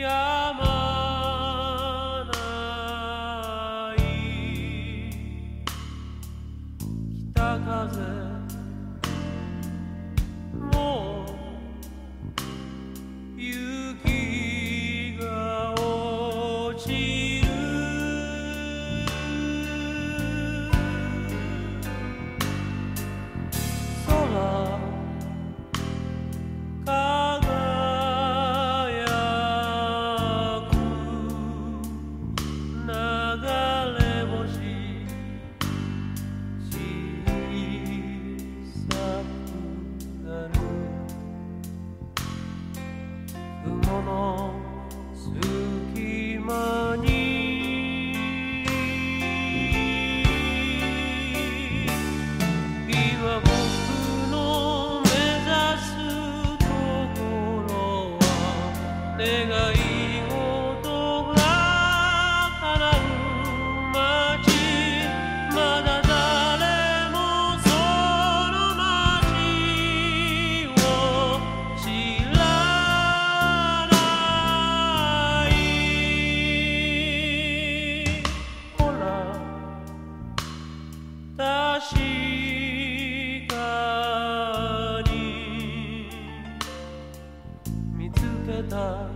やまない北風 verdad.